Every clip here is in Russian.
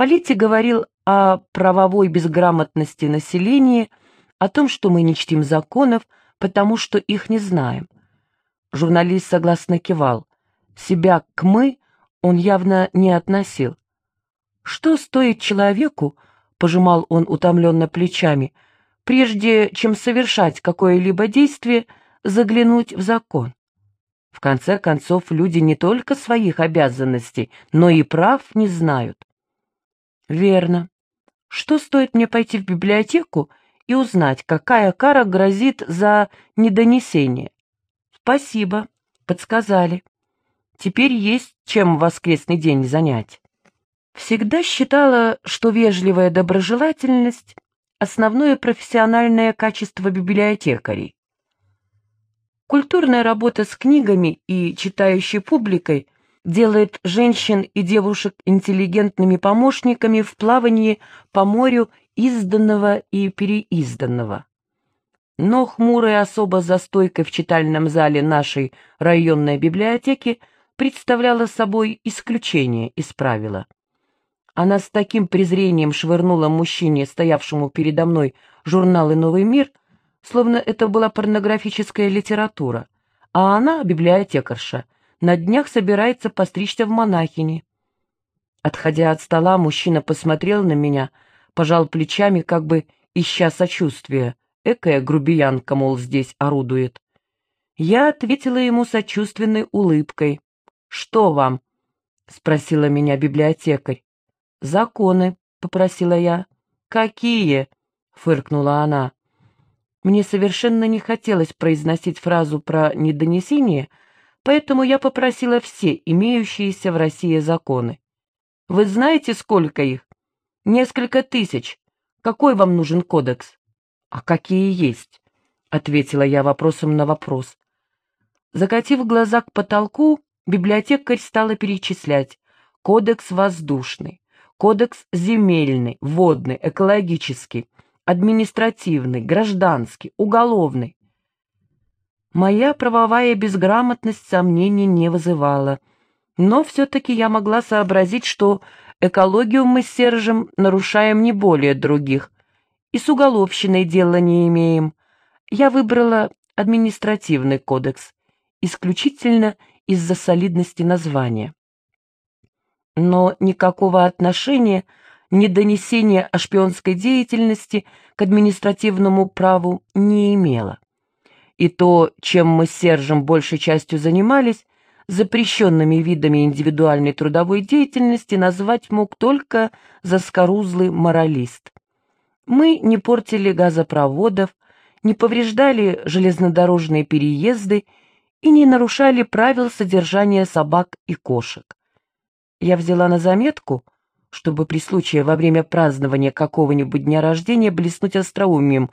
Полити говорил о правовой безграмотности населения, о том, что мы не чтим законов, потому что их не знаем. Журналист согласно кивал. Себя к «мы» он явно не относил. Что стоит человеку, пожимал он утомленно плечами, прежде чем совершать какое-либо действие, заглянуть в закон? В конце концов, люди не только своих обязанностей, но и прав не знают. Верно. Что стоит мне пойти в библиотеку и узнать, какая кара грозит за недонесение? Спасибо, подсказали. Теперь есть чем воскресный день занять. Всегда считала, что вежливая доброжелательность — основное профессиональное качество библиотекарей. Культурная работа с книгами и читающей публикой делает женщин и девушек интеллигентными помощниками в плавании по морю изданного и переизданного. Но хмурая особа за стойкой в читальном зале нашей районной библиотеки представляла собой исключение из правила. Она с таким презрением швырнула мужчине, стоявшему передо мной, журналы «Новый мир», словно это была порнографическая литература, а она, библиотекарша, на днях собирается постричься в монахини. Отходя от стола, мужчина посмотрел на меня, пожал плечами, как бы ища сочувствия. Экая грубиянка, мол, здесь орудует. Я ответила ему сочувственной улыбкой. «Что вам?» — спросила меня библиотекарь. «Законы», — попросила я. «Какие?» — фыркнула она. Мне совершенно не хотелось произносить фразу про недонесение, поэтому я попросила все имеющиеся в России законы. Вы знаете, сколько их? Несколько тысяч. Какой вам нужен кодекс? А какие есть? Ответила я вопросом на вопрос. Закатив глаза к потолку, библиотекарь стала перечислять. Кодекс воздушный, кодекс земельный, водный, экологический, административный, гражданский, уголовный. Моя правовая безграмотность сомнений не вызывала, но все-таки я могла сообразить, что экологию мы с Сержем нарушаем не более других, и с уголовщиной дела не имеем. Я выбрала административный кодекс, исключительно из-за солидности названия. Но никакого отношения недонесение о шпионской деятельности к административному праву не имело. И то, чем мы с Сержем большей частью занимались, запрещенными видами индивидуальной трудовой деятельности назвать мог только заскорузлый моралист. Мы не портили газопроводов, не повреждали железнодорожные переезды и не нарушали правил содержания собак и кошек. Я взяла на заметку — чтобы при случае во время празднования какого-нибудь дня рождения блеснуть остроумием,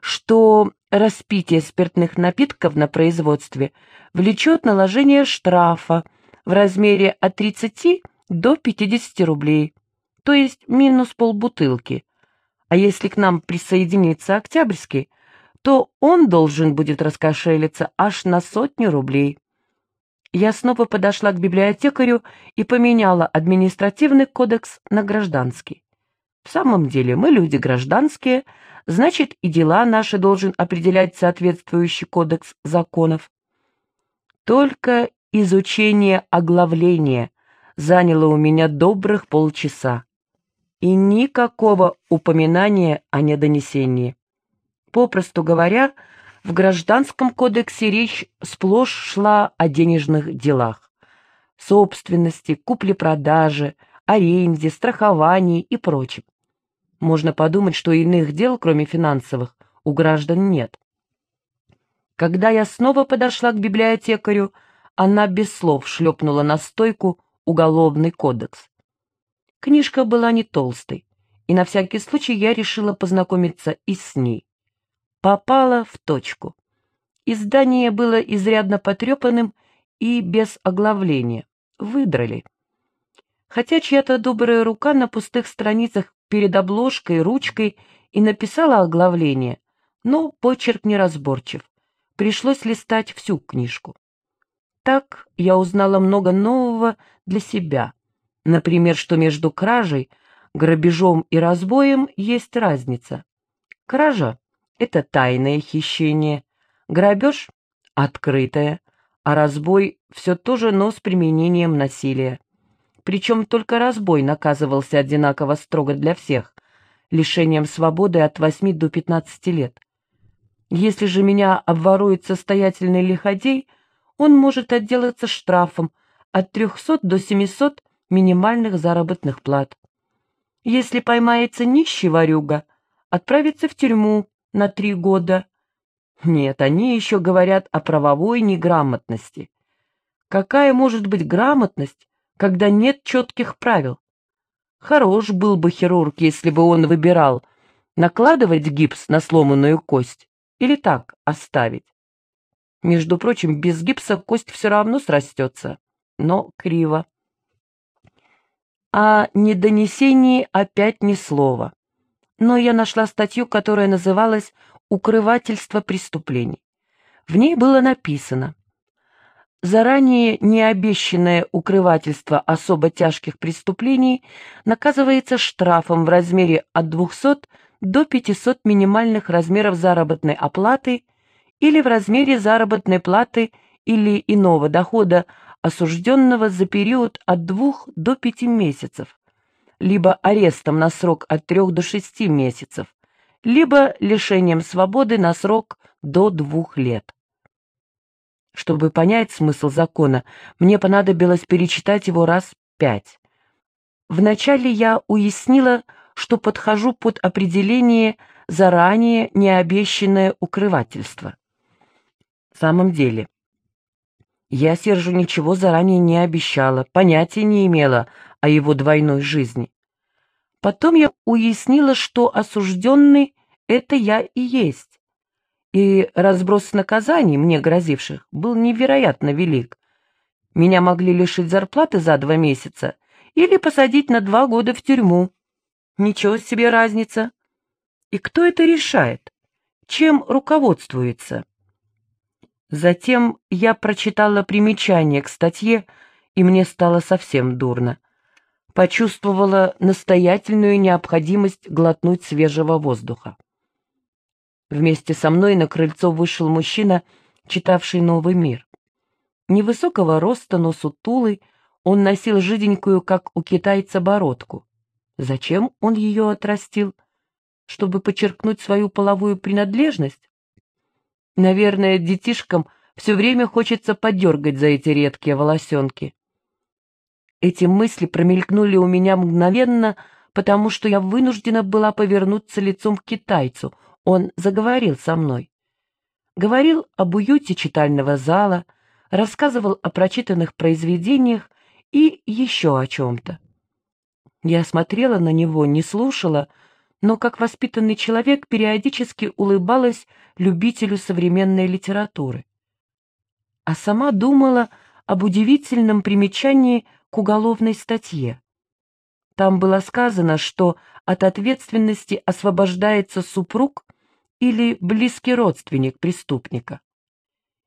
что распитие спиртных напитков на производстве влечет наложение штрафа в размере от 30 до 50 рублей, то есть минус полбутылки. А если к нам присоединится Октябрьский, то он должен будет раскошелиться аж на сотню рублей. Я снова подошла к библиотекарю и поменяла административный кодекс на гражданский. В самом деле мы люди гражданские, значит и дела наши должен определять соответствующий кодекс законов. Только изучение оглавления заняло у меня добрых полчаса. И никакого упоминания о недонесении. Попросту говоря, в Гражданском кодексе речь сплошь шла о денежных делах. Собственности, купле-продаже, аренде, страховании и прочем. Можно подумать, что иных дел, кроме финансовых, у граждан нет. Когда я снова подошла к библиотекарю, она без слов шлепнула на стойку «Уголовный кодекс». Книжка была не толстой, и на всякий случай я решила познакомиться и с ней попала в точку. Издание было изрядно потрепанным и без оглавления. Выдрали. Хотя чья-то добрая рука на пустых страницах перед обложкой, ручкой и написала оглавление, но почерк неразборчив. Пришлось листать всю книжку. Так я узнала много нового для себя. Например, что между кражей, грабежом и разбоем есть разница. Кража — это тайное хищение, грабеж — открытое, а разбой — все то же, но с применением насилия. Причем только разбой наказывался одинаково строго для всех, лишением свободы от 8 до 15 лет. Если же меня обворует состоятельный лиходей, он может отделаться штрафом от 300 до 700 минимальных заработных плат. Если поймается нищий ворюга, отправится в тюрьму на три года. Нет, они еще говорят о правовой неграмотности. Какая может быть грамотность, когда нет четких правил? Хорош был бы хирург, если бы он выбирал, накладывать гипс на сломанную кость или так оставить. Между прочим, без гипса кость все равно срастется, но криво. О недонесении опять ни слова. Но я нашла статью, которая называлась «Укрывательство преступлений». В ней было написано Заранее необещанное укрывательство особо тяжких преступлений наказывается штрафом в размере от 200 до 500 минимальных размеров заработной оплаты или в размере заработной платы или иного дохода осужденного за период от 2 до 5 месяцев, либо арестом на срок от 3 до 6 месяцев, либо лишением свободы на срок до 2 лет. Чтобы понять смысл закона, мне понадобилось перечитать его раз пять. Вначале я уяснила, что подхожу под определение заранее необещанное укрывательство. В самом деле, я Сержу ничего заранее не обещала, понятия не имела о его двойной жизни. Потом я уяснила, что осужденный — это я и есть и разброс наказаний, мне грозивших, был невероятно велик. Меня могли лишить зарплаты за два месяца или посадить на два года в тюрьму. Ничего себе разница. И кто это решает? Чем руководствуется? Затем я прочитала примечание к статье, и мне стало совсем дурно. Почувствовала настоятельную необходимость глотнуть свежего воздуха. Вместе со мной на крыльцо вышел мужчина, читавший «Новый мир». Невысокого роста, но сутулый, он носил жиденькую, как у китайца, бородку. Зачем он ее отрастил? Чтобы подчеркнуть свою половую принадлежность? Наверное, детишкам все время хочется подергать за эти редкие волосенки. Эти мысли промелькнули у меня мгновенно, потому что я вынуждена была повернуться лицом к китайцу — он заговорил со мной. Говорил об уюте читального зала, рассказывал о прочитанных произведениях и еще о чем-то. Я смотрела на него, не слушала, но как воспитанный человек периодически улыбалась любителю современной литературы. А сама думала об удивительном примечании к уголовной статье. Там было сказано, что от ответственности освобождается супруг, или близкий родственник преступника.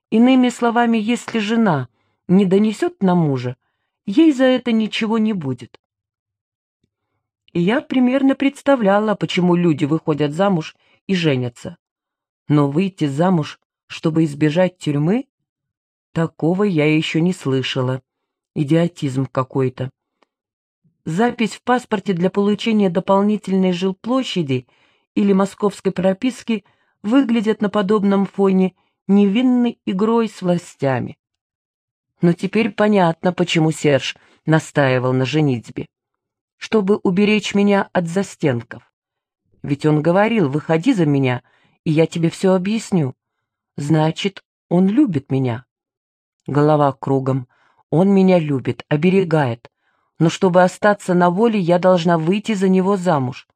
Иными словами, если жена не донесет на мужа, ей за это ничего не будет. Я примерно представляла, почему люди выходят замуж и женятся. Но выйти замуж, чтобы избежать тюрьмы, такого я еще не слышала. Идиотизм какой-то. Запись в паспорте для получения дополнительной жилплощади – или московской прописки выглядят на подобном фоне невинной игрой с властями. Но теперь понятно, почему Серж настаивал на женитьбе. Чтобы уберечь меня от застенков. Ведь он говорил, выходи за меня, и я тебе все объясню. Значит, он любит меня. Голова кругом. Он меня любит, оберегает. Но чтобы остаться на воле, я должна выйти за него замуж.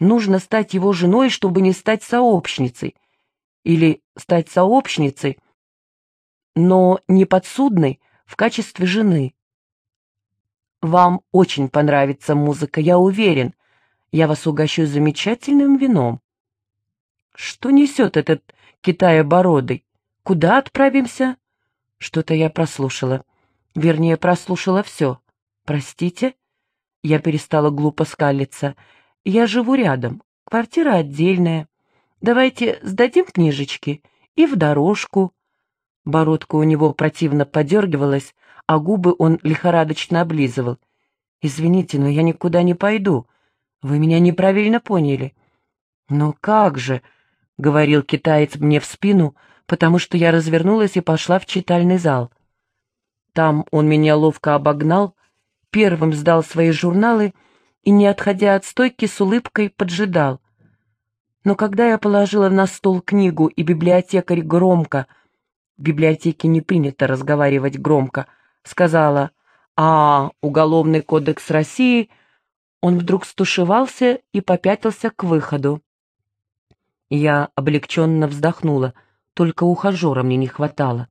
Нужно стать его женой, чтобы не стать сообщницей. Или стать сообщницей, но не подсудной в качестве жены. Вам очень понравится музыка, я уверен. Я вас угощу замечательным вином. Что несет этот Китая-бородый? Куда отправимся? Что-то я прослушала. Вернее, прослушала все. Простите? Я перестала глупо скалиться. «Я живу рядом, квартира отдельная. Давайте сдадим книжечки и в дорожку». Бородка у него противно подергивалась, а губы он лихорадочно облизывал. «Извините, но я никуда не пойду. Вы меня неправильно поняли». «Но как же?» — говорил китаец мне в спину, потому что я развернулась и пошла в читальный зал. Там он меня ловко обогнал, первым сдал свои журналы и, не отходя от стойки, с улыбкой поджидал. Но когда я положила на стол книгу, и библиотекарь громко, в библиотеке не принято разговаривать громко, сказала «А, Уголовный кодекс России», он вдруг стушевался и попятился к выходу. Я облегченно вздохнула, только ухажера мне не хватало.